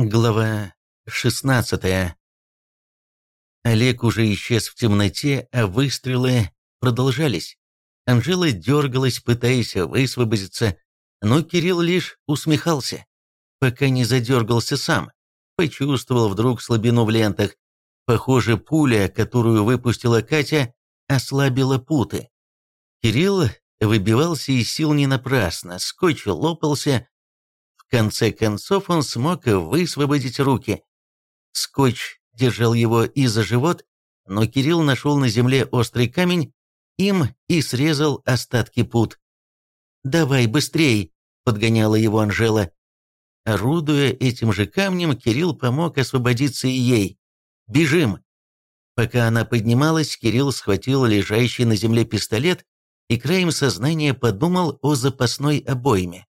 Глава 16 Олег уже исчез в темноте, а выстрелы продолжались. Анжела дергалась, пытаясь высвободиться, но Кирилл лишь усмехался, пока не задергался сам. Почувствовал вдруг слабину в лентах. Похоже, пуля, которую выпустила Катя, ослабила путы. Кирилл выбивался из сил не напрасно, скотч лопался, конце концов он смог высвободить руки. Скотч держал его и за живот, но Кирилл нашел на земле острый камень, им и срезал остатки пут. «Давай быстрей!» – подгоняла его Анжела. Орудуя этим же камнем, Кирилл помог освободиться и ей. «Бежим!» Пока она поднималась, Кирилл схватил лежащий на земле пистолет и краем сознания подумал о запасной обойме.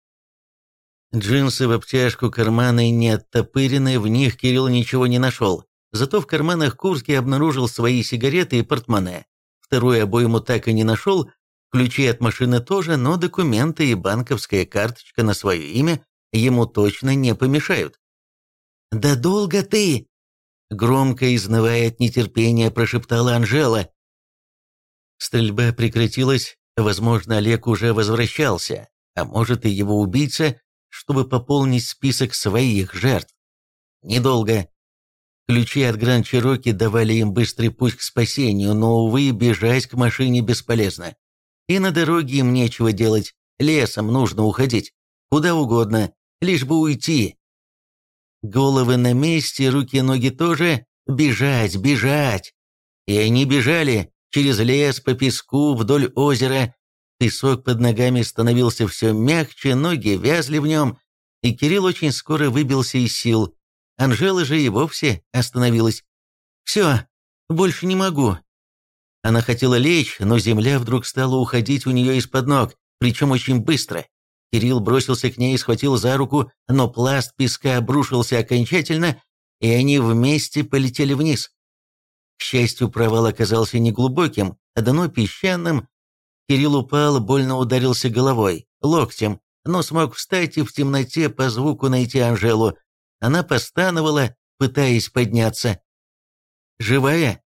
Джинсы в обтяжку, карманы не оттопырены, в них Кирилл ничего не нашел. Зато в карманах Курский обнаружил свои сигареты и портмоне. Вторую обойму так и не нашел, ключи от машины тоже, но документы и банковская карточка на свое имя ему точно не помешают. «Да долго ты!» Громко изнывая от нетерпения, прошептала Анжела. Стрельба прекратилась, возможно, Олег уже возвращался, а может и его убийца чтобы пополнить список своих жертв. Недолго. Ключи от Гранд Чироки давали им быстрый путь к спасению, но, увы, бежать к машине бесполезно. И на дороге им нечего делать, лесом нужно уходить. Куда угодно, лишь бы уйти. Головы на месте, руки и ноги тоже. Бежать, бежать. И они бежали через лес, по песку, вдоль озера, Песок под ногами становился все мягче, ноги вязли в нем, и Кирилл очень скоро выбился из сил. Анжела же и вовсе остановилась. «Все, больше не могу». Она хотела лечь, но земля вдруг стала уходить у нее из-под ног, причем очень быстро. Кирилл бросился к ней и схватил за руку, но пласт песка обрушился окончательно, и они вместе полетели вниз. К счастью, провал оказался неглубоким, а дно песчаным, Кирилл упал, больно ударился головой, локтем, но смог встать и в темноте по звуку найти Анжелу. Она постановала, пытаясь подняться. «Живая?»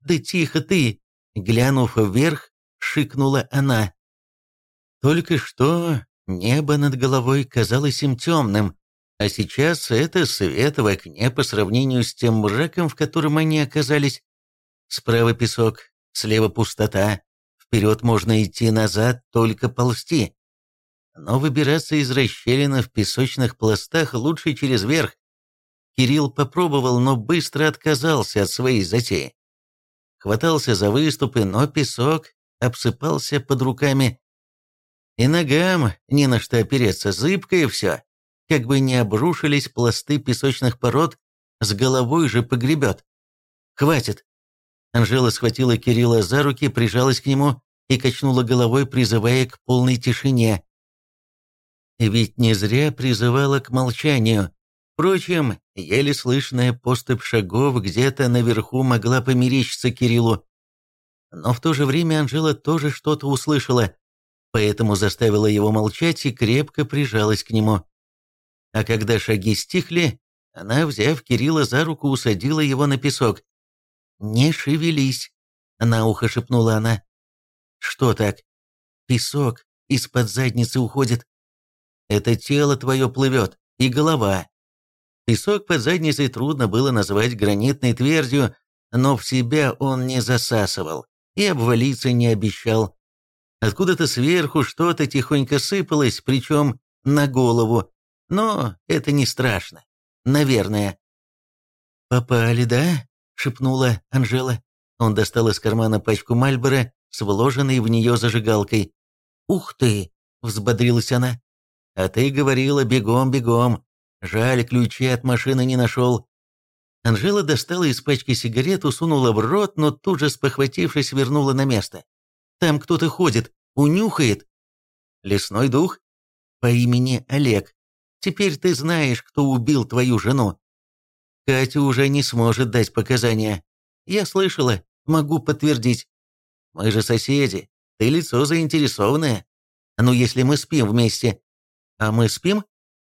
«Да тихо ты!» Глянув вверх, шикнула она. Только что небо над головой казалось им темным, а сейчас это свет в окне по сравнению с тем мраком, в котором они оказались. Справа песок, слева пустота, Вперед можно идти, назад только ползти. Но выбираться из расщелины в песочных пластах лучше через верх. Кирилл попробовал, но быстро отказался от своей затеи. Хватался за выступы, но песок обсыпался под руками. И ногам не на что опереться, зыбкое все. Как бы не обрушились пласты песочных пород, с головой же погребет. Хватит. Анжела схватила Кирилла за руки, прижалась к нему и качнула головой, призывая к полной тишине. Ведь не зря призывала к молчанию. Впрочем, еле слышная поступь шагов где-то наверху могла померещиться Кириллу. Но в то же время Анжела тоже что-то услышала, поэтому заставила его молчать и крепко прижалась к нему. А когда шаги стихли, она, взяв Кирилла за руку, усадила его на песок. «Не шевелись», — на ухо шепнула она. «Что так?» «Песок из-под задницы уходит. Это тело твое плывет, и голова». Песок под задницей трудно было назвать гранитной твердью, но в себя он не засасывал и обвалиться не обещал. Откуда-то сверху что-то тихонько сыпалось, причем на голову, но это не страшно. Наверное. «Попали, да?» Шепнула Анжела. Он достал из кармана пачку Мальбора с вложенной в нее зажигалкой. «Ух ты!» — взбодрилась она. «А ты говорила, бегом, бегом. Жаль, ключи от машины не нашел». Анжела достала из пачки сигарету, сунула в рот, но тут же, спохватившись, вернула на место. «Там кто-то ходит, унюхает». «Лесной дух?» «По имени Олег. Теперь ты знаешь, кто убил твою жену». Катя уже не сможет дать показания. Я слышала, могу подтвердить. Мы же соседи, ты лицо заинтересованное. Ну, если мы спим вместе. А мы спим,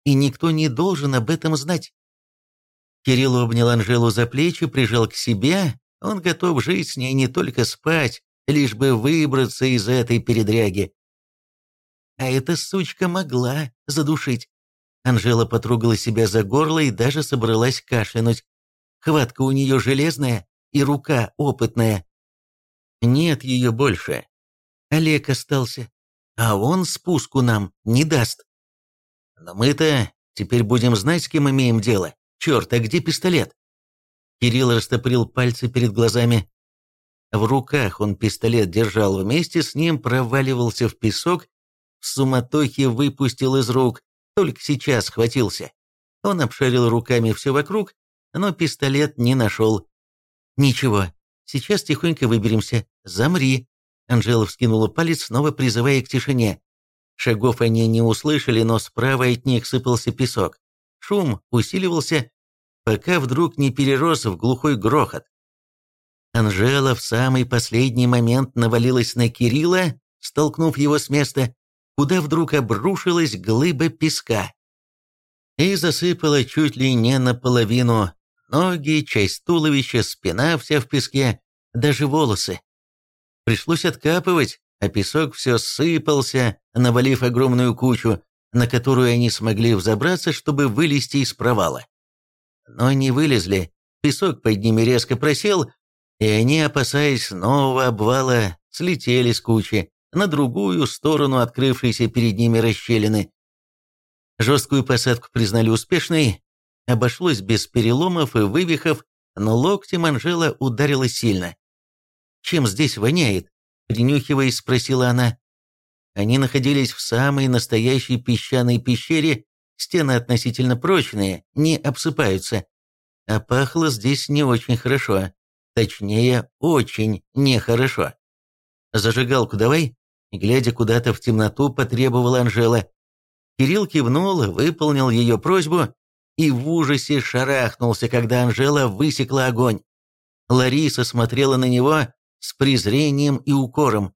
и никто не должен об этом знать. Кирилл обнял Анжелу за плечи, прижал к себе. Он готов жить с ней не только спать, лишь бы выбраться из этой передряги. А эта сучка могла задушить. Анжела потрогала себя за горло и даже собралась кашлянуть. Хватка у нее железная и рука опытная. Нет ее больше. Олег остался, а он спуску нам не даст. Но мы-то теперь будем знать, с кем имеем дело. Черт, а где пистолет? Кирилл растопырил пальцы перед глазами. В руках он пистолет держал, вместе с ним проваливался в песок, в суматохе выпустил из рук, только сейчас схватился. Он обшарил руками все вокруг, но пистолет не нашел. «Ничего, сейчас тихонько выберемся. Замри!» Анжела вскинула палец, снова призывая к тишине. Шагов они не услышали, но справа от них сыпался песок. Шум усиливался, пока вдруг не перерос в глухой грохот. Анжела в самый последний момент навалилась на Кирилла, столкнув его с места, куда вдруг обрушилась глыба песка. И засыпала чуть ли не наполовину ноги, часть туловища, спина вся в песке, даже волосы. Пришлось откапывать, а песок все сыпался, навалив огромную кучу, на которую они смогли взобраться, чтобы вылезти из провала. Но не вылезли, песок под ними резко просел, и они, опасаясь нового обвала, слетели с кучи на другую сторону открывшейся перед ними расщелины. Жесткую посадку признали успешной, обошлось без переломов и вывихов, но локтем Анжела ударила сильно. «Чем здесь воняет?» – принюхиваясь, спросила она. Они находились в самой настоящей песчаной пещере, стены относительно прочные, не обсыпаются. А пахло здесь не очень хорошо. Точнее, очень нехорошо. «Зажигалку давай», — глядя куда-то в темноту, потребовала Анжела. Кирилл кивнул, выполнил ее просьбу и в ужасе шарахнулся, когда Анжела высекла огонь. Лариса смотрела на него с презрением и укором.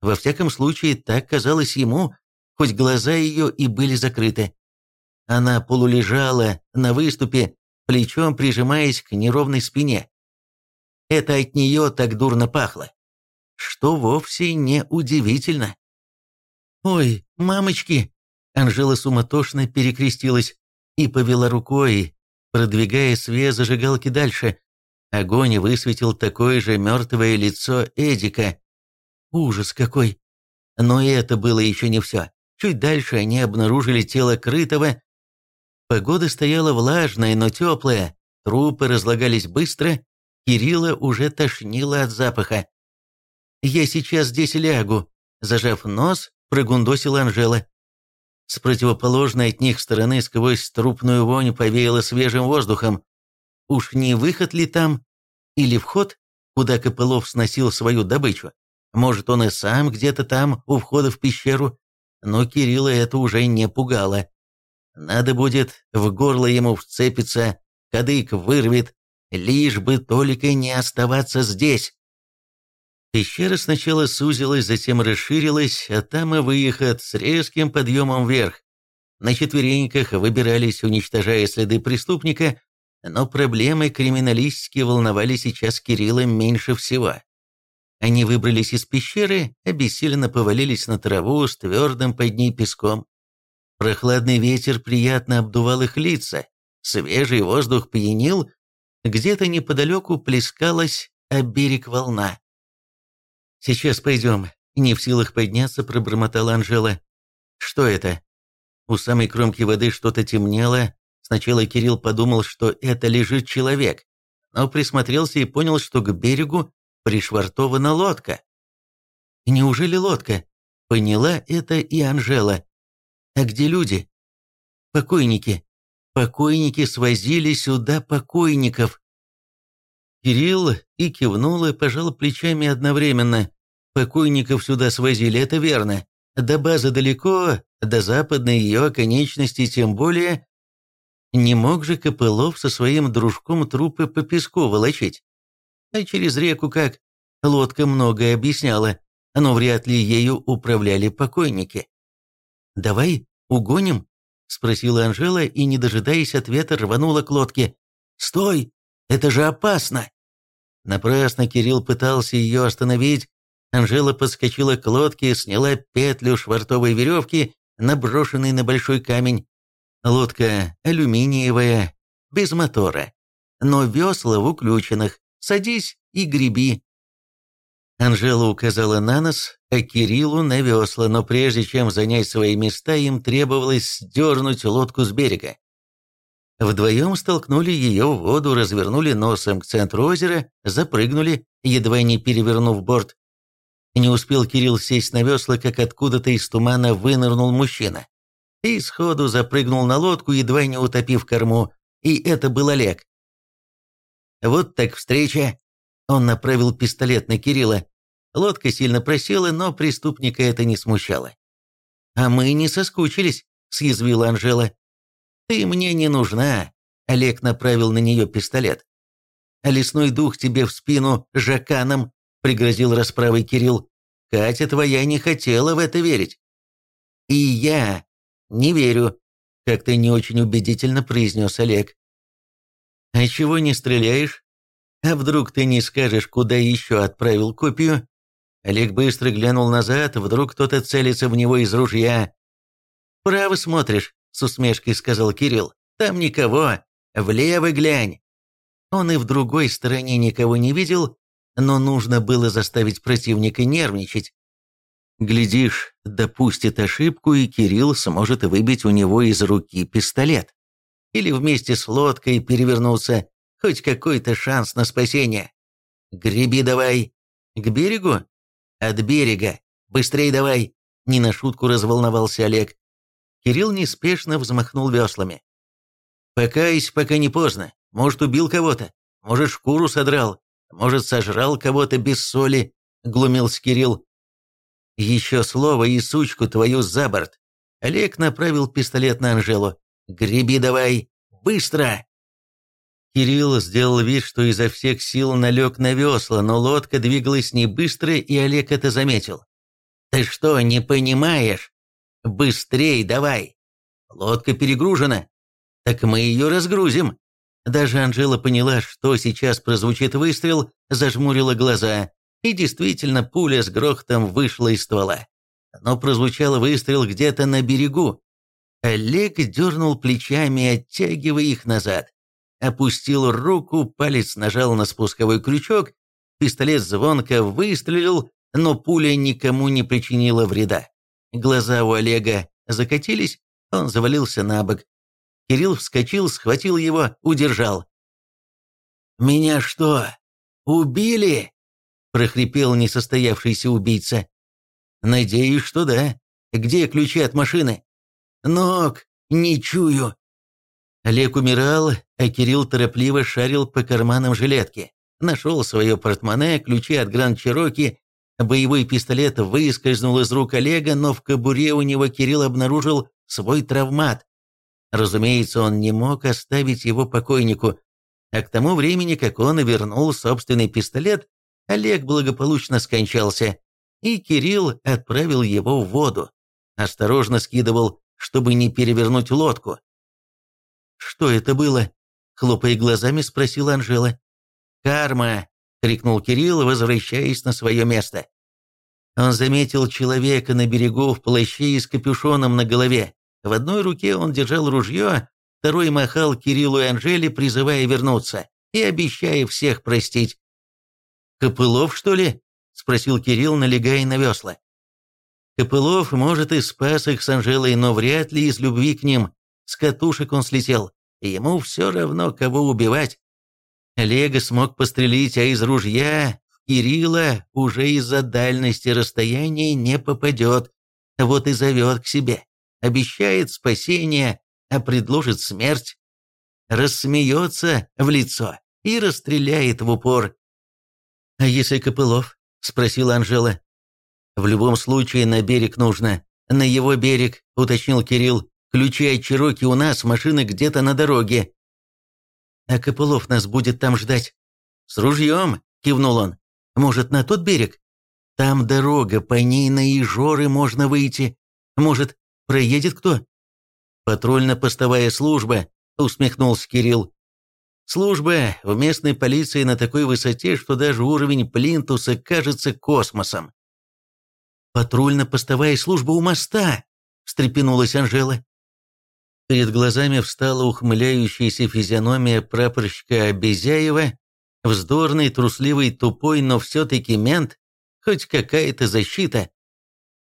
Во всяком случае, так казалось ему, хоть глаза ее и были закрыты. Она полулежала на выступе, плечом прижимаясь к неровной спине. Это от нее так дурно пахло, что вовсе не удивительно. «Ой, мамочки!» Анжела суматошно перекрестилась и повела рукой, продвигая свет зажигалки дальше. Огонь высветил такое же мертвое лицо Эдика, Ужас какой! Но и это было еще не все. Чуть дальше они обнаружили тело крытого. Погода стояла влажная, но теплая. Трупы разлагались быстро. Кирилла уже тошнило от запаха. «Я сейчас здесь лягу», — зажав нос, прогундосила Анжела. С противоположной от них стороны сквозь трупную вонь повеяло свежим воздухом. Уж не выход ли там? Или вход, куда Копылов сносил свою добычу? Может, он и сам где-то там, у входа в пещеру, но Кирилла это уже не пугало. Надо будет в горло ему вцепиться, кадык вырвет, лишь бы только не оставаться здесь. Пещера сначала сузилась, затем расширилась, а там и выход с резким подъемом вверх. На четвереньках выбирались, уничтожая следы преступника, но проблемы криминалистики волновали сейчас Кирилла меньше всего. Они выбрались из пещеры, обессиленно повалились на траву с твердым под ней песком. Прохладный ветер приятно обдувал их лица, свежий воздух пьянил, где-то неподалеку плескалась о берег волна. «Сейчас пойдем», — не в силах подняться, пробормотала Анжела. «Что это?» У самой кромки воды что-то темнело. Сначала Кирилл подумал, что это лежит человек, но присмотрелся и понял, что к берегу пришвартована лодка. Неужели лодка? Поняла это и Анжела. А где люди? Покойники. Покойники свозили сюда покойников. Кирилл и кивнул и пожал плечами одновременно. Покойников сюда свозили, это верно. До базы далеко, до западной ее оконечности тем более. Не мог же Копылов со своим дружком трупы по песку волочить. А через реку как? Лодка многое объясняла, но вряд ли ею управляли покойники. «Давай угоним?» – спросила Анжела и, не дожидаясь ответа, рванула к лодке. Стой! Это же опасно!» Напрасно Кирилл пытался ее остановить. Анжела подскочила к лодке, сняла петлю швартовой веревки, наброшенной на большой камень. Лодка алюминиевая, без мотора, но весла в уключенных. Садись и греби. Анжела указала на нос, а Кириллу на весла, но прежде чем занять свои места, им требовалось сдернуть лодку с берега. Вдвоем столкнули ее в воду, развернули носом к центру озера, запрыгнули, едва не перевернув борт. Не успел Кирилл сесть на весла, как откуда-то из тумана вынырнул мужчина. И сходу запрыгнул на лодку, едва не утопив корму, и это был Олег. Вот так встреча. Он направил пистолет на Кирилла. Лодка сильно просела, но преступника это не смущало. «А мы не соскучились», — съязвила Анжела. «Ты мне не нужна», — Олег направил на нее пистолет. «А лесной дух тебе в спину жаканом», — пригрозил расправой Кирилл. «Катя твоя не хотела в это верить». «И я не верю», — как-то не очень убедительно произнес Олег. «А чего не стреляешь? А вдруг ты не скажешь, куда еще отправил копию?» Олег быстро глянул назад, вдруг кто-то целится в него из ружья. «Право смотришь», — с усмешкой сказал Кирилл. «Там никого. Влево глянь». Он и в другой стороне никого не видел, но нужно было заставить противника нервничать. Глядишь, допустит ошибку, и Кирилл сможет выбить у него из руки пистолет или вместе с лодкой перевернуться, хоть какой-то шанс на спасение. Греби давай. К берегу? От берега. Быстрей давай. Не на шутку разволновался Олег. Кирилл неспешно взмахнул веслами. «Покайся, пока не поздно. Может, убил кого-то. Может, шкуру содрал. Может, сожрал кого-то без соли», — глумился Кирилл. «Еще слово и сучку твою за борт». Олег направил пистолет на Анжелу. Греби давай! Быстро!» Кирилл сделал вид, что изо всех сил налег на весла, но лодка двигалась не быстро, и Олег это заметил. «Ты что, не понимаешь? Быстрей давай! Лодка перегружена. Так мы ее разгрузим!» Даже Анжела поняла, что сейчас прозвучит выстрел, зажмурила глаза, и действительно пуля с грохотом вышла из ствола. Но прозвучал выстрел где-то на берегу, Олег дернул плечами, оттягивая их назад. Опустил руку, палец нажал на спусковой крючок, пистолет звонко выстрелил, но пуля никому не причинила вреда. Глаза у Олега закатились, он завалился на бок. Кирилл вскочил, схватил его, удержал. «Меня что, убили?» – прохрипел несостоявшийся убийца. «Надеюсь, что да. Где ключи от машины?» Ног не чую». Олег умирал, а Кирилл торопливо шарил по карманам жилетки. Нашел свое портмоне, ключи от Гранд Чироки, боевой пистолет выскользнул из рук Олега, но в кобуре у него Кирилл обнаружил свой травмат. Разумеется, он не мог оставить его покойнику, а к тому времени, как он вернул собственный пистолет, Олег благополучно скончался, и Кирилл отправил его в воду. Осторожно скидывал чтобы не перевернуть лодку. «Что это было?» — хлопая глазами, спросила Анжела. «Карма!» — крикнул Кирилл, возвращаясь на свое место. Он заметил человека на берегу в плаще и с капюшоном на голове. В одной руке он держал ружье, второй махал Кириллу и Анжеле, призывая вернуться и обещая всех простить. «Копылов, что ли?» — спросил Кирилл, налегая на весла. Копылов, может, и спас их с Анжелой, но вряд ли из любви к ним. С катушек он слетел, и ему все равно, кого убивать. Олега смог пострелить, а из ружья Кирилла уже из-за дальности расстояния не попадет. Вот и зовет к себе. Обещает спасение, а предложит смерть. Рассмеется в лицо и расстреляет в упор. «А если Копылов?» — спросила Анжела. В любом случае на берег нужно. На его берег, уточнил Кирилл. Ключи от Чироки у нас, машины где-то на дороге. А Копылов нас будет там ждать. С ружьем, кивнул он. Может, на тот берег? Там дорога, по ней на Ижоры можно выйти. Может, проедет кто? Патрульно-постовая служба, усмехнулся Кирилл. Служба в местной полиции на такой высоте, что даже уровень плинтуса кажется космосом. «Патрульно-постовая служба у моста!» – встрепенулась Анжела. Перед глазами встала ухмыляющаяся физиономия прапорщика Безяева, вздорный, трусливый, тупой, но все-таки мент, хоть какая-то защита.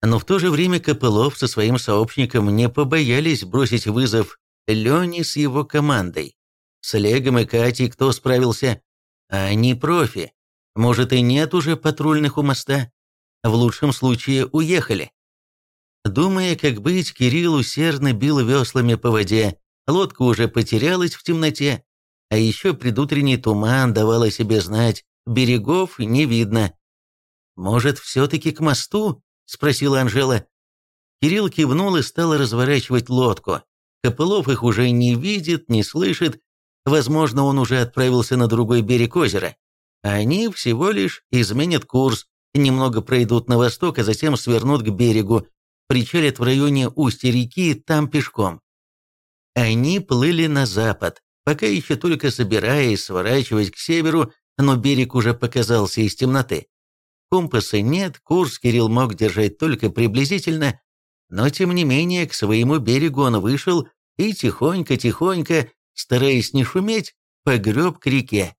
Но в то же время Копылов со своим сообщником не побоялись бросить вызов Лене с его командой. С Олегом и Катей кто справился? Они профи. Может и нет уже патрульных у моста? В лучшем случае уехали. Думая, как быть, Кирилл усердно бил веслами по воде. Лодка уже потерялась в темноте. А еще предутренний туман давал о себе знать. Берегов не видно. «Может, все-таки к мосту?» – спросила Анжела. Кирилл кивнул и стал разворачивать лодку. Копылов их уже не видит, не слышит. Возможно, он уже отправился на другой берег озера. Они всего лишь изменят курс, немного пройдут на восток, а затем свернут к берегу, причалят в районе устья реки, там пешком. Они плыли на запад, пока еще только собираясь сворачивать к северу, но берег уже показался из темноты. Компаса нет, курс Кирилл мог держать только приблизительно, но тем не менее к своему берегу он вышел и тихонько-тихонько, стараясь не шуметь, погреб к реке.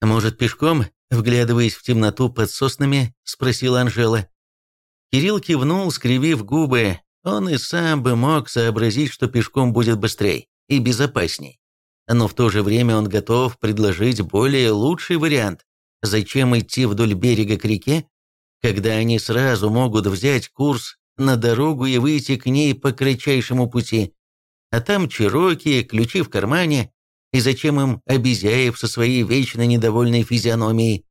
«Может, пешком?» — вглядываясь в темноту под соснами, спросила Анжела. Кирилл кивнул, скривив губы. Он и сам бы мог сообразить, что пешком будет быстрее и безопасней. Но в то же время он готов предложить более лучший вариант. Зачем идти вдоль берега к реке, когда они сразу могут взять курс на дорогу и выйти к ней по кратчайшему пути? А там чероки, ключи в кармане, и зачем им обезьяев со своей вечно недовольной физиономией?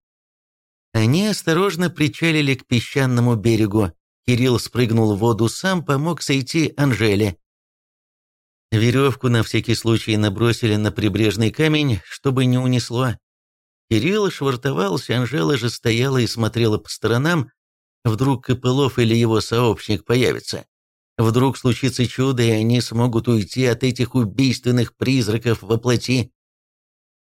Они осторожно причалили к песчаному берегу. Кирилл спрыгнул в воду сам, помог сойти Анжеле. Веревку на всякий случай набросили на прибрежный камень, чтобы не унесло. Кирилл швартовался, Анжела же стояла и смотрела по сторонам. Вдруг Копылов или его сообщник появится. Вдруг случится чудо, и они смогут уйти от этих убийственных призраков во плоти.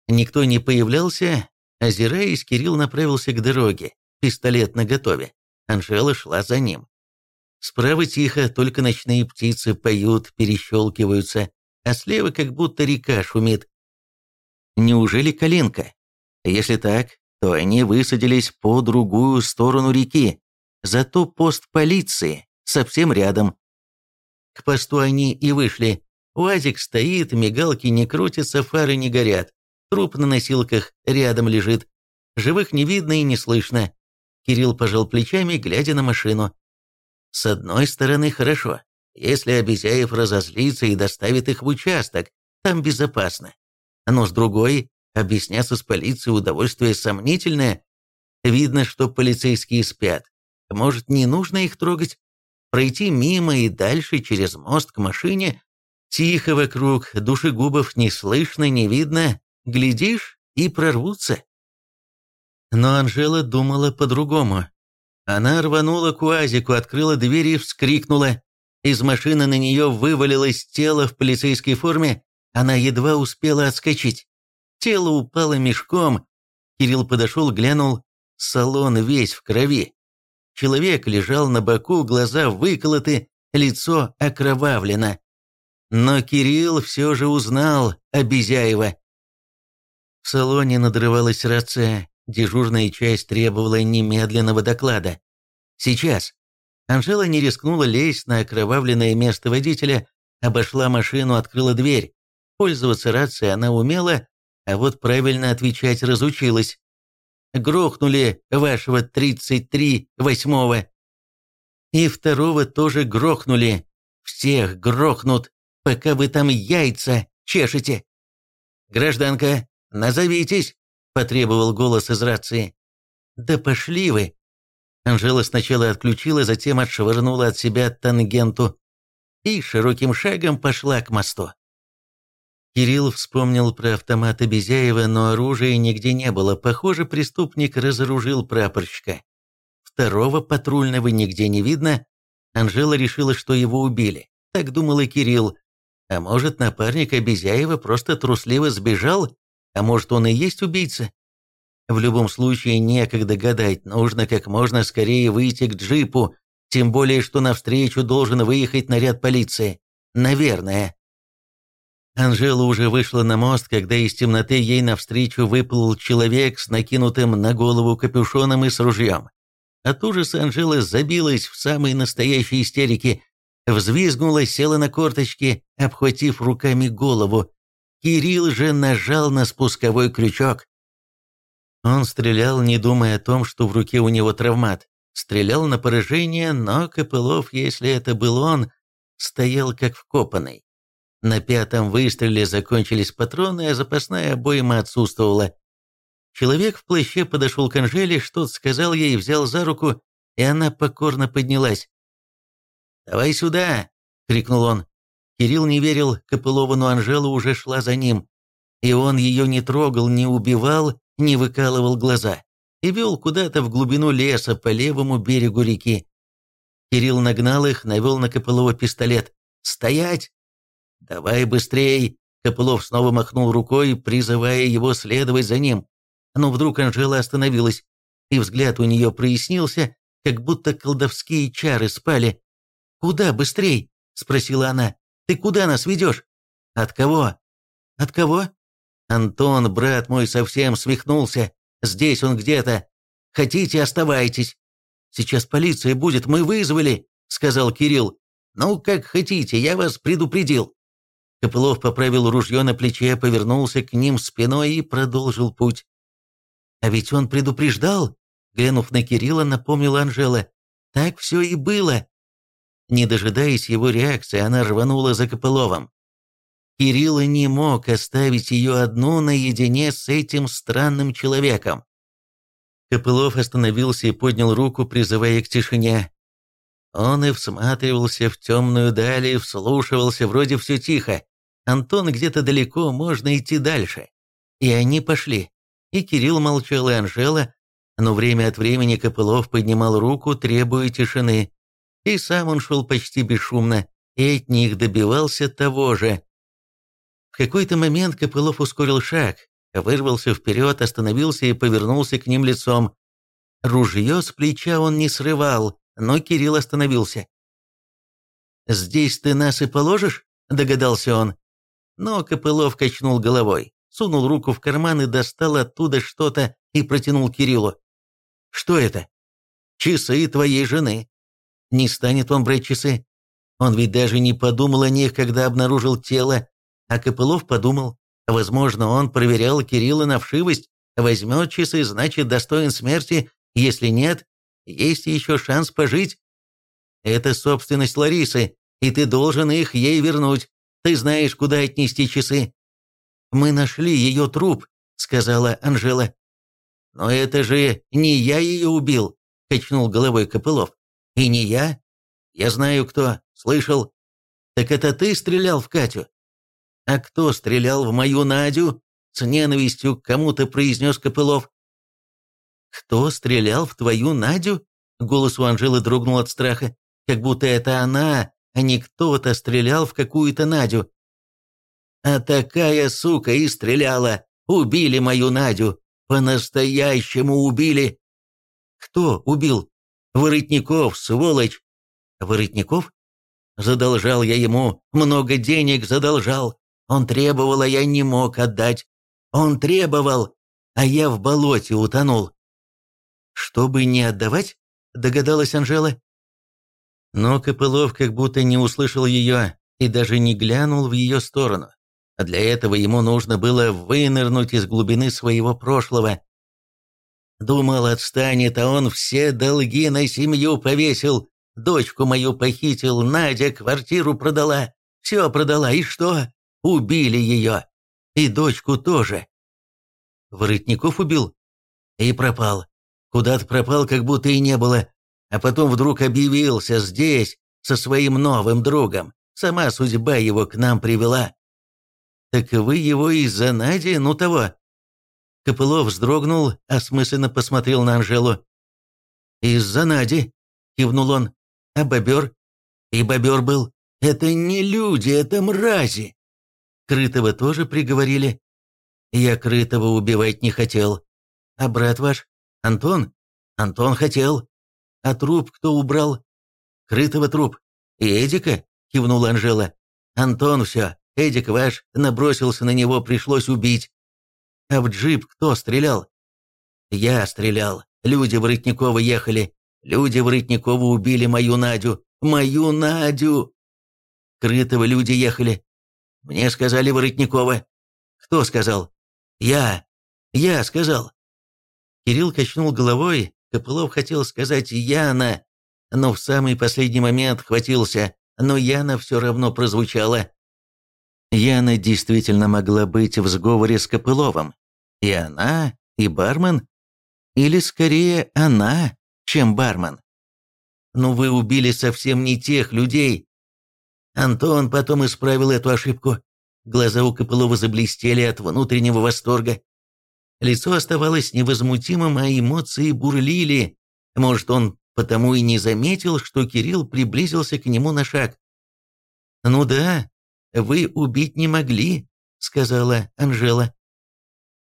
Никто не появлялся, Озираясь, Кирилл направился к дороге, пистолет наготове. Анжела шла за ним. Справа тихо, только ночные птицы поют, перещелкиваются, а слева как будто река шумит. Неужели Калинка? Если так, то они высадились по другую сторону реки, зато пост полиции совсем рядом. К посту они и вышли. Уазик стоит, мигалки не крутятся, фары не горят. Труп на носилках рядом лежит. Живых не видно и не слышно. Кирилл пожал плечами, глядя на машину. С одной стороны, хорошо. Если Обезяев разозлится и доставит их в участок, там безопасно. Но с другой, объясняться с полицией удовольствие сомнительное. Видно, что полицейские спят. Может, не нужно их трогать? Пройти мимо и дальше через мост к машине? Тихо вокруг, душегубов не слышно, не видно, Глядишь, и прорвутся. Но Анжела думала по-другому. Она рванула к УАЗику, открыла дверь и вскрикнула. Из машины на нее вывалилось тело в полицейской форме. Она едва успела отскочить. Тело упало мешком. Кирилл подошел, глянул. Салон весь в крови. Человек лежал на боку, глаза выколоты, лицо окровавлено. Но Кирилл все же узнал Обезяева. В салоне надрывалась рация, дежурная часть требовала немедленного доклада. «Сейчас». Анжела не рискнула лезть на окровавленное место водителя, обошла машину, открыла дверь. Пользоваться рацией она умела, а вот правильно отвечать разучилась. «Грохнули вашего 33-8-го». «И второго тоже грохнули. Всех грохнут, пока вы там яйца чешете». «Гражданка, «Назовитесь!» – потребовал голос из рации. «Да пошли вы!» Анжела сначала отключила, затем отшвырнула от себя тангенту и широким шагом пошла к мосту. Кирилл вспомнил про автомат Обезяева, но оружия нигде не было. Похоже, преступник разоружил прапорщика. Второго патрульного нигде не видно. Анжела решила, что его убили. Так думал и Кирилл. А может, напарник Обезяева просто трусливо сбежал А может, он и есть убийца? В любом случае, некогда гадать, нужно как можно скорее выйти к джипу, тем более, что навстречу должен выехать наряд полиции. Наверное. Анжела уже вышла на мост, когда из темноты ей навстречу выплыл человек с накинутым на голову капюшоном и с ружьем. От ужаса Анжела забилась в самой настоящей истерике, взвизгнула, села на корточки, обхватив руками голову. Кирилл же нажал на спусковой крючок. Он стрелял, не думая о том, что в руке у него травмат. Стрелял на поражение, но Копылов, если это был он, стоял как вкопанный. На пятом выстреле закончились патроны, а запасная обойма отсутствовала. Человек в плаще подошел к Анжеле, что-то сказал ей, взял за руку, и она покорно поднялась. «Давай сюда!» — крикнул он. Кирилл не верил Копылову, но Анжела уже шла за ним. И он ее не трогал, не убивал, не выкалывал глаза. И вел куда-то в глубину леса по левому берегу реки. Кирилл нагнал их, навел на Копылова пистолет. «Стоять!» «Давай быстрей!» Копылов снова махнул рукой, призывая его следовать за ним. Но вдруг Анжела остановилась, и взгляд у нее прояснился, как будто колдовские чары спали. «Куда быстрей?» — спросила она. «Ты куда нас ведешь?» «От кого?» «От кого?» «Антон, брат мой, совсем свихнулся. Здесь он где-то. Хотите, оставайтесь». «Сейчас полиция будет, мы вызвали», — сказал Кирилл. «Ну, как хотите, я вас предупредил». Копылов поправил ружье на плече, повернулся к ним спиной и продолжил путь. «А ведь он предупреждал», — глянув на Кирилла, напомнила Анжела. «Так все и было». Не дожидаясь его реакции, она рванула за Копыловым. Кирилл не мог оставить ее одну наедине с этим странным человеком. Копылов остановился и поднял руку, призывая к тишине. Он и всматривался в темную даль и вслушивался, вроде все тихо. Антон где-то далеко, можно идти дальше. И они пошли. И Кирилл молчал, и Анжела, но время от времени Копылов поднимал руку, требуя тишины. И сам он шел почти бесшумно, и от них добивался того же. В какой-то момент Копылов ускорил шаг, вырвался вперед, остановился и повернулся к ним лицом. Ружье с плеча он не срывал, но Кирилл остановился. «Здесь ты нас и положишь?» – догадался он. Но Копылов качнул головой, сунул руку в карман и достал оттуда что-то и протянул Кириллу. «Что это?» «Часы твоей жены». Не станет он брать часы. Он ведь даже не подумал о них, когда обнаружил тело, а Копылов подумал. Возможно, он проверял Кирилла на вшивость, возьмет часы, значит, достоин смерти, если нет, есть еще шанс пожить. Это собственность Ларисы, и ты должен их ей вернуть. Ты знаешь, куда отнести часы». «Мы нашли ее труп», — сказала Анжела. «Но это же не я ее убил», — качнул головой Копылов. «И не я. Я знаю, кто. Слышал. Так это ты стрелял в Катю?» «А кто стрелял в мою Надю?» — с ненавистью кому-то произнес Копылов. «Кто стрелял в твою Надю?» Голос у Анжелы дрогнул от страха, как будто это она а не кто-то стрелял в какую-то Надю. А такая сука и стреляла. Убили мою Надю. По-настоящему убили. Кто убил? Воротников, сволочь. Воротников? Задолжал я ему, много денег задолжал. Он требовал, а я не мог отдать. Он требовал, а я в болоте утонул. «Чтобы не отдавать?» – догадалась Анжела. Но Копылов как будто не услышал ее и даже не глянул в ее сторону. А для этого ему нужно было вынырнуть из глубины своего прошлого. Думал, отстанет, а он все долги на семью повесил. Дочку мою похитил, Надя квартиру продала. Все продала, и что? Убили ее. И дочку тоже. Воротников убил? И пропал. Куда-то пропал, как будто и не было а потом вдруг объявился здесь со своим новым другом. Сама судьба его к нам привела. Так вы его из-за Нади, ну того?» Копылов вздрогнул, осмысленно посмотрел на Анжелу. «Из-за Нади», — кивнул он, — «а бобер?» «И бобер был. Это не люди, это мрази». Крытого тоже приговорили. Я Крытого убивать не хотел. А брат ваш? Антон? Антон хотел. А труп кто убрал? Крытого труп. И Эдика? Кивнула Анжела. Антон все. Эдик ваш набросился на него, пришлось убить. А в джип кто стрелял? Я стрелял. Люди Воротникова ехали. Люди Воротникова убили мою Надю. Мою Надю! Крытого люди ехали. Мне сказали Воротникова. Кто сказал? Я. Я сказал. Кирилл качнул головой. Копылов хотел сказать «Яна», но в самый последний момент хватился, но Яна все равно прозвучала. Яна действительно могла быть в сговоре с Копыловым. И она, и бармен. Или скорее она, чем бармен. Но вы убили совсем не тех людей. Антон потом исправил эту ошибку. Глаза у Копылова заблестели от внутреннего восторга. Лицо оставалось невозмутимым, а эмоции бурлили. Может, он потому и не заметил, что Кирилл приблизился к нему на шаг. «Ну да, вы убить не могли», — сказала Анжела.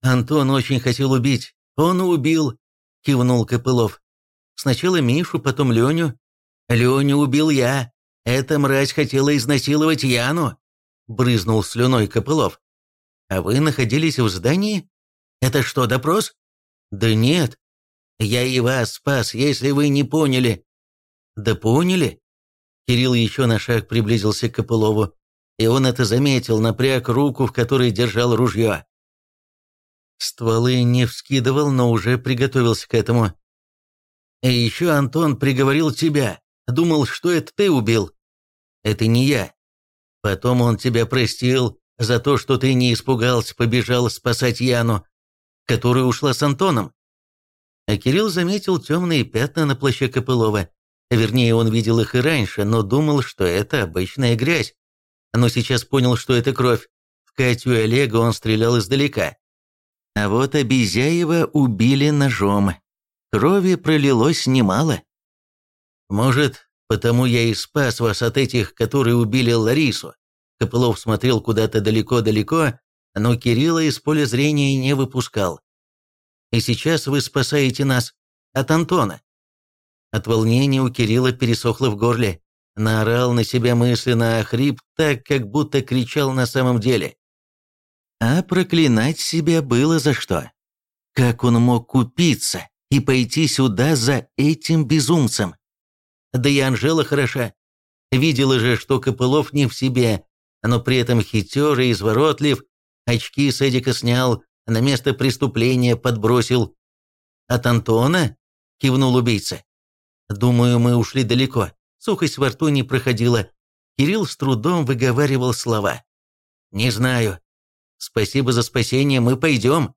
«Антон очень хотел убить. Он убил», — кивнул Копылов. «Сначала Мишу, потом Леню. Леню убил я. Эта мразь хотела изнасиловать Яну», — брызнул слюной Копылов. «А вы находились в здании? Это что, допрос?» «Да нет. Я и вас спас, если вы не поняли». «Да поняли?» Кирилл еще на шаг приблизился к Копылову, и он это заметил, напряг руку, в которой держал ружье. Стволы не вскидывал, но уже приготовился к этому. «И еще Антон приговорил тебя. Думал, что это ты убил. Это не я. Потом он тебя простил за то, что ты не испугался, побежал спасать Яну, которая ушла с Антоном. А Кирилл заметил темные пятна на плаще Копылова. Вернее, он видел их и раньше, но думал, что это обычная грязь. Но сейчас понял, что это кровь. В Катю и Олега он стрелял издалека. А вот обезьяева убили ножом. Крови пролилось немало. Может, потому я и спас вас от этих, которые убили Ларису. Копылов смотрел куда-то далеко-далеко, но Кирилла из поля зрения не выпускал. И сейчас вы спасаете нас от Антона. От волнения у Кирилла пересохло в горле. Наорал на себя мысленно, охрип так, как будто кричал на самом деле. А проклинать себя было за что. Как он мог купиться и пойти сюда за этим безумцем? Да и Анжела хороша. Видела же, что Копылов не в себе, но при этом хитер и изворотлив, очки с Эдика снял, на место преступления подбросил. От Антона? Кивнул убийца. Думаю, мы ушли далеко. Сухость во рту не проходила. Кирилл с трудом выговаривал слова. «Не знаю. Спасибо за спасение, мы пойдем».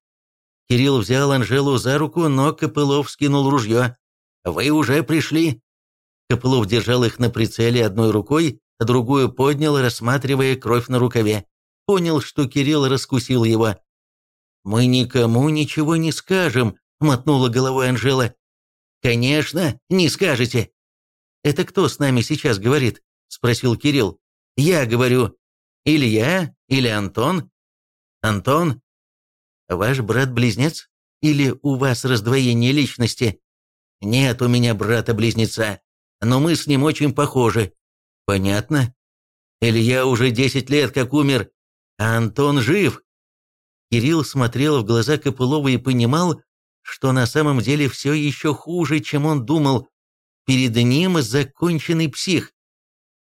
Кирилл взял Анжелу за руку, но Копылов скинул ружье. «Вы уже пришли?» Копылов держал их на прицеле одной рукой, а другую поднял, рассматривая кровь на рукаве. Понял, что Кирилл раскусил его. «Мы никому ничего не скажем», — мотнула головой Анжела. «Конечно, не скажете». «Это кто с нами сейчас говорит?» — спросил Кирилл. «Я говорю. Илья или Антон?» «Антон? Ваш брат-близнец? Или у вас раздвоение личности?» «Нет у меня брата-близнеца, но мы с ним очень похожи». «Понятно. Илья уже десять лет как умер, а Антон жив». Кирилл смотрел в глаза Копылова и понимал, что на самом деле все еще хуже, чем он думал. Перед ним законченный псих.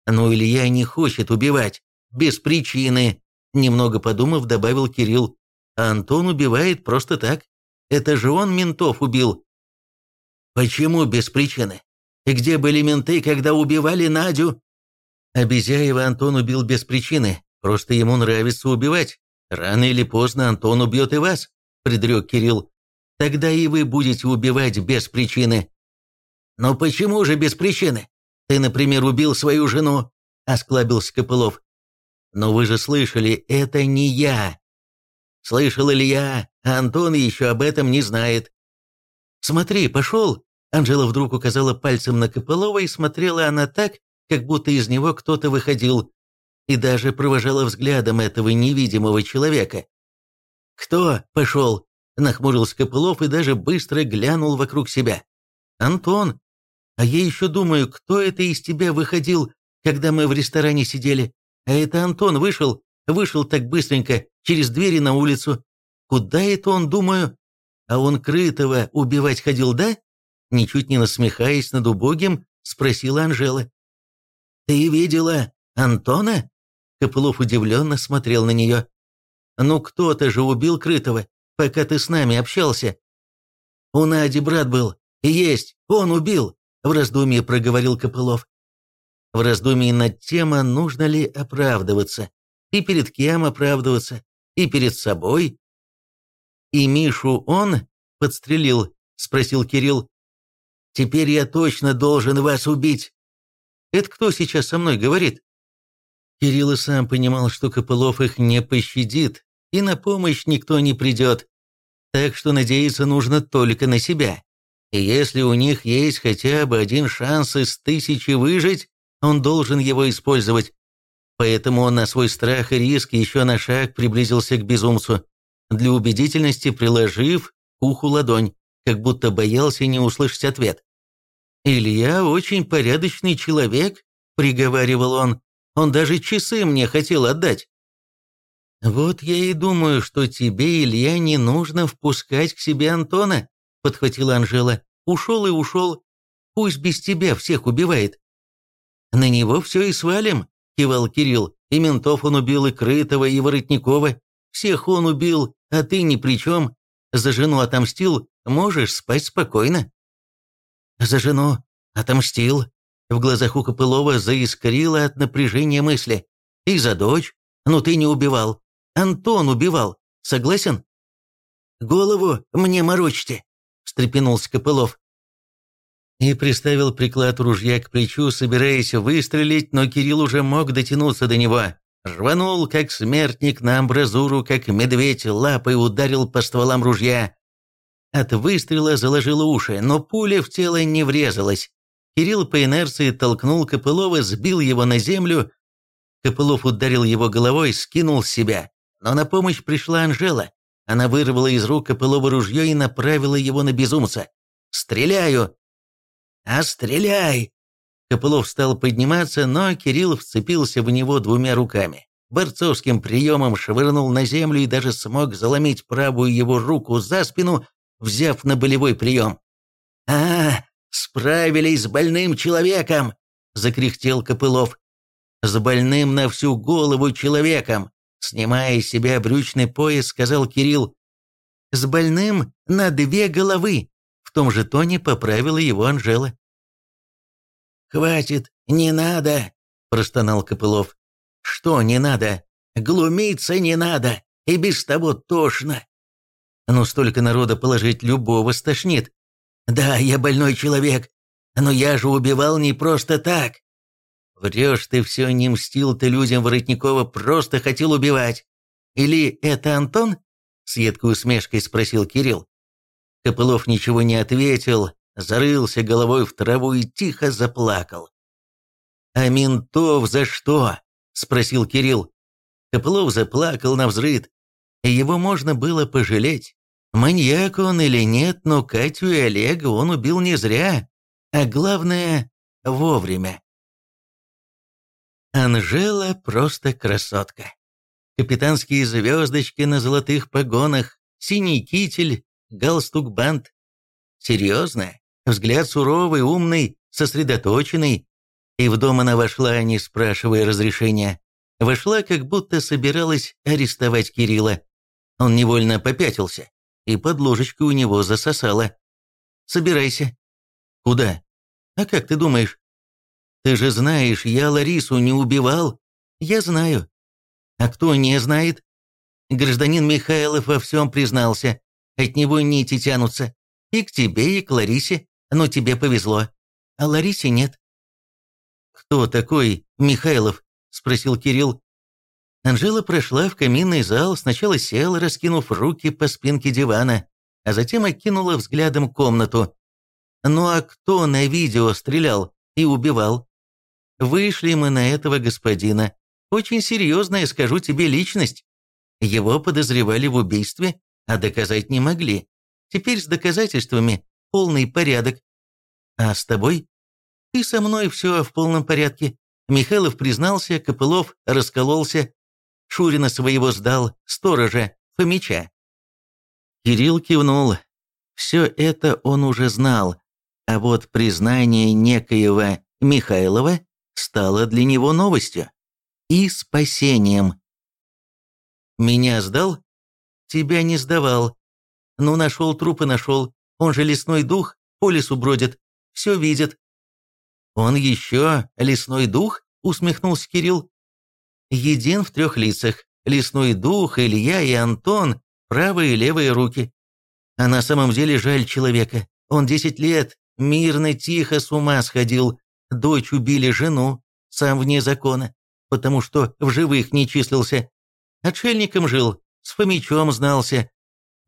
Но Илья не хочет убивать. Без причины. Немного подумав, добавил Кирилл. А Антон убивает просто так. Это же он ментов убил. Почему без причины? Где были менты, когда убивали Надю? Обезьяева Антон убил без причины. Просто ему нравится убивать. «Рано или поздно Антон убьет и вас», — предрек Кирилл. «Тогда и вы будете убивать без причины». «Но почему же без причины? Ты, например, убил свою жену», — осклабился Копылов. «Но вы же слышали, это не я». «Слышал Илья, а Антон еще об этом не знает». «Смотри, пошел!» Анжела вдруг указала пальцем на Копылова, и смотрела она так, как будто из него кто-то выходил и даже провожала взглядом этого невидимого человека. «Кто пошел?» – нахмурился Копылов и даже быстро глянул вокруг себя. «Антон. А я еще думаю, кто это из тебя выходил, когда мы в ресторане сидели? А это Антон вышел, вышел так быстренько, через двери на улицу. Куда это он, думаю? А он Крытого убивать ходил, да?» Ничуть не насмехаясь над убогим, спросила Анжела. «Ты видела Антона?» Копылов удивленно смотрел на нее. «Ну кто-то же убил Крытого, пока ты с нами общался». «У Нади брат был. Есть, он убил», — в раздумье проговорил Копылов. В раздумье над тем, нужно ли оправдываться. И перед кем оправдываться, и перед собой. «И Мишу он подстрелил?» — спросил Кирилл. «Теперь я точно должен вас убить». «Это кто сейчас со мной говорит?» Кирилл и сам понимал, что Копылов их не пощадит, и на помощь никто не придет. Так что надеяться нужно только на себя. И если у них есть хотя бы один шанс из тысячи выжить, он должен его использовать. Поэтому он на свой страх и риск еще на шаг приблизился к безумцу, для убедительности приложив к уху ладонь, как будто боялся не услышать ответ. «Илья очень порядочный человек», — приговаривал он, он даже часы мне хотел отдать. «Вот я и думаю, что тебе, Илья, не нужно впускать к себе Антона», — подхватила Анжела. «Ушел и ушел. Пусть без тебя всех убивает». «На него все и свалим», — кивал Кирилл. «И ментов он убил, и Крытого, и Воротникова. Всех он убил, а ты ни при чем. За жену отомстил, можешь спать спокойно». «За жену отомстил», в глазах у Копылова заискрило от напряжения мысли. «И за дочь? Ну ты не убивал. Антон убивал. Согласен?» «Голову мне морочьте», — встрепенулся Копылов. И приставил приклад ружья к плечу, собираясь выстрелить, но Кирилл уже мог дотянуться до него. Рванул, как смертник, на амбразуру, как медведь, лапой ударил по стволам ружья. От выстрела заложило уши, но пуля в тело не врезалась. Кирилл по инерции толкнул Копылова, сбил его на землю. Копылов ударил его головой, скинул с себя. Но на помощь пришла Анжела. Она вырвала из рук Копылова ружье и направила его на безумца. «Стреляю!» «А стреляй!» Копылов стал подниматься, но Кирилл вцепился в него двумя руками. Борцовским приемом швырнул на землю и даже смог заломить правую его руку за спину, взяв на болевой прием. а, «Справились с больным человеком!» — закряхтел Копылов. «С больным на всю голову человеком!» Снимая с себя брючный пояс, сказал Кирилл. «С больным на две головы!» В том же тоне поправила его Анжела. «Хватит, не надо!» – простонал Копылов. «Что не надо? Глумиться не надо, и без того тошно!» «Ну, столько народа положить любого стошнит. «Да, я больной человек, но я же убивал не просто так». «Врешь ты все, не мстил ты людям Воротникова, просто хотел убивать. Или это Антон?» С едкой усмешкой спросил Кирилл. Копылов ничего не ответил, зарылся головой в траву и тихо заплакал. «А ментов за что?» – спросил Кирилл. Копылов заплакал на взрыд. Его можно было пожалеть. Маньяк он или нет, но Катю и Олега он убил не зря, а главное – вовремя. Анжела просто красотка. Капитанские звездочки на золотых погонах, синий китель, галстук-бант. Серьезная, взгляд суровый, умный, сосредоточенный. И в дом она вошла, не спрашивая разрешения. Вошла, как будто собиралась арестовать Кирилла. Он невольно попятился и под ложечкой у него засосало. «Собирайся». «Куда?» «А как ты думаешь?» «Ты же знаешь, я Ларису не убивал». «Я знаю». «А кто не знает?» «Гражданин Михайлов во всем признался. От него нити тянутся. И к тебе, и к Ларисе. Но тебе повезло. А Ларисе нет». «Кто такой Михайлов?» – спросил Кирилл. Анжела прошла в каминный зал, сначала села, раскинув руки по спинке дивана, а затем окинула взглядом комнату. Ну а кто на видео стрелял и убивал? Вышли мы на этого господина. Очень серьезная, скажу тебе, личность. Его подозревали в убийстве, а доказать не могли. Теперь с доказательствами полный порядок. А с тобой? Ты со мной все в полном порядке. Михайлов признался, Копылов раскололся. Шурина своего сдал, сторожа, Фомича. Кирилл кивнул. Все это он уже знал, а вот признание некоего Михайлова стало для него новостью и спасением. «Меня сдал?» «Тебя не сдавал. Ну, нашел труп и нашел. Он же лесной дух, по лесу бродит, все видит». «Он еще лесной дух?» — усмехнулся Кирилл. «Един в трех лицах. Лесной дух, Илья и Антон, правые и левые руки. А на самом деле жаль человека. Он десять лет, мирно, тихо с ума сходил. Дочь убили жену, сам вне закона, потому что в живых не числился. Отшельником жил, с Фомичом знался.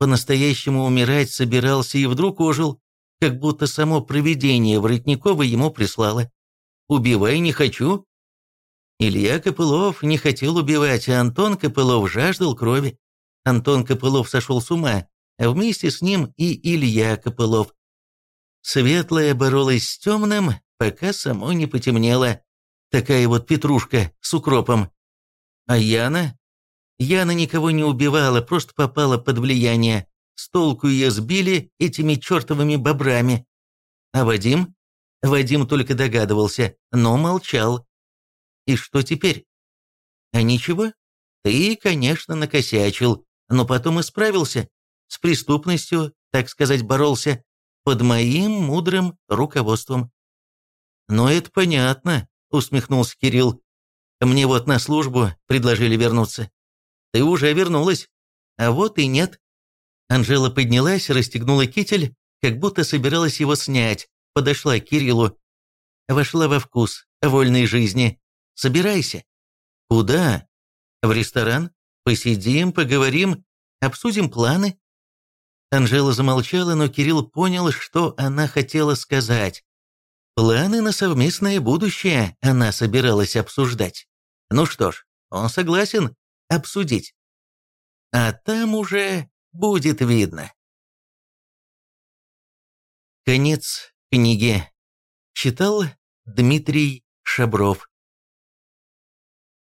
По-настоящему умирать собирался и вдруг ожил, как будто само провидение Воротникова ему прислало. «Убивай не хочу». Илья Копылов не хотел убивать, а Антон Копылов жаждал крови. Антон Копылов сошел с ума, а вместе с ним и Илья Копылов. Светлое боролось с темным, пока само не потемнело. Такая вот петрушка с укропом. А Яна? Яна никого не убивала, просто попала под влияние. С толку ее сбили этими чертовыми бобрами. А Вадим? Вадим только догадывался, но молчал. И что теперь? А ничего. Ты, конечно, накосячил, но потом исправился. С преступностью, так сказать, боролся. Под моим мудрым руководством. «Но это понятно», — усмехнулся Кирилл. «Мне вот на службу предложили вернуться. Ты уже вернулась. А вот и нет». Анжела поднялась, расстегнула китель, как будто собиралась его снять, подошла к Кириллу. Вошла во вкус вольной жизни. «Собирайся». «Куда?» «В ресторан. Посидим, поговорим, обсудим планы». Анжела замолчала, но Кирилл понял, что она хотела сказать. Планы на совместное будущее она собиралась обсуждать. Ну что ж, он согласен обсудить. А там уже будет видно. Конец книги. Читал Дмитрий Шабров.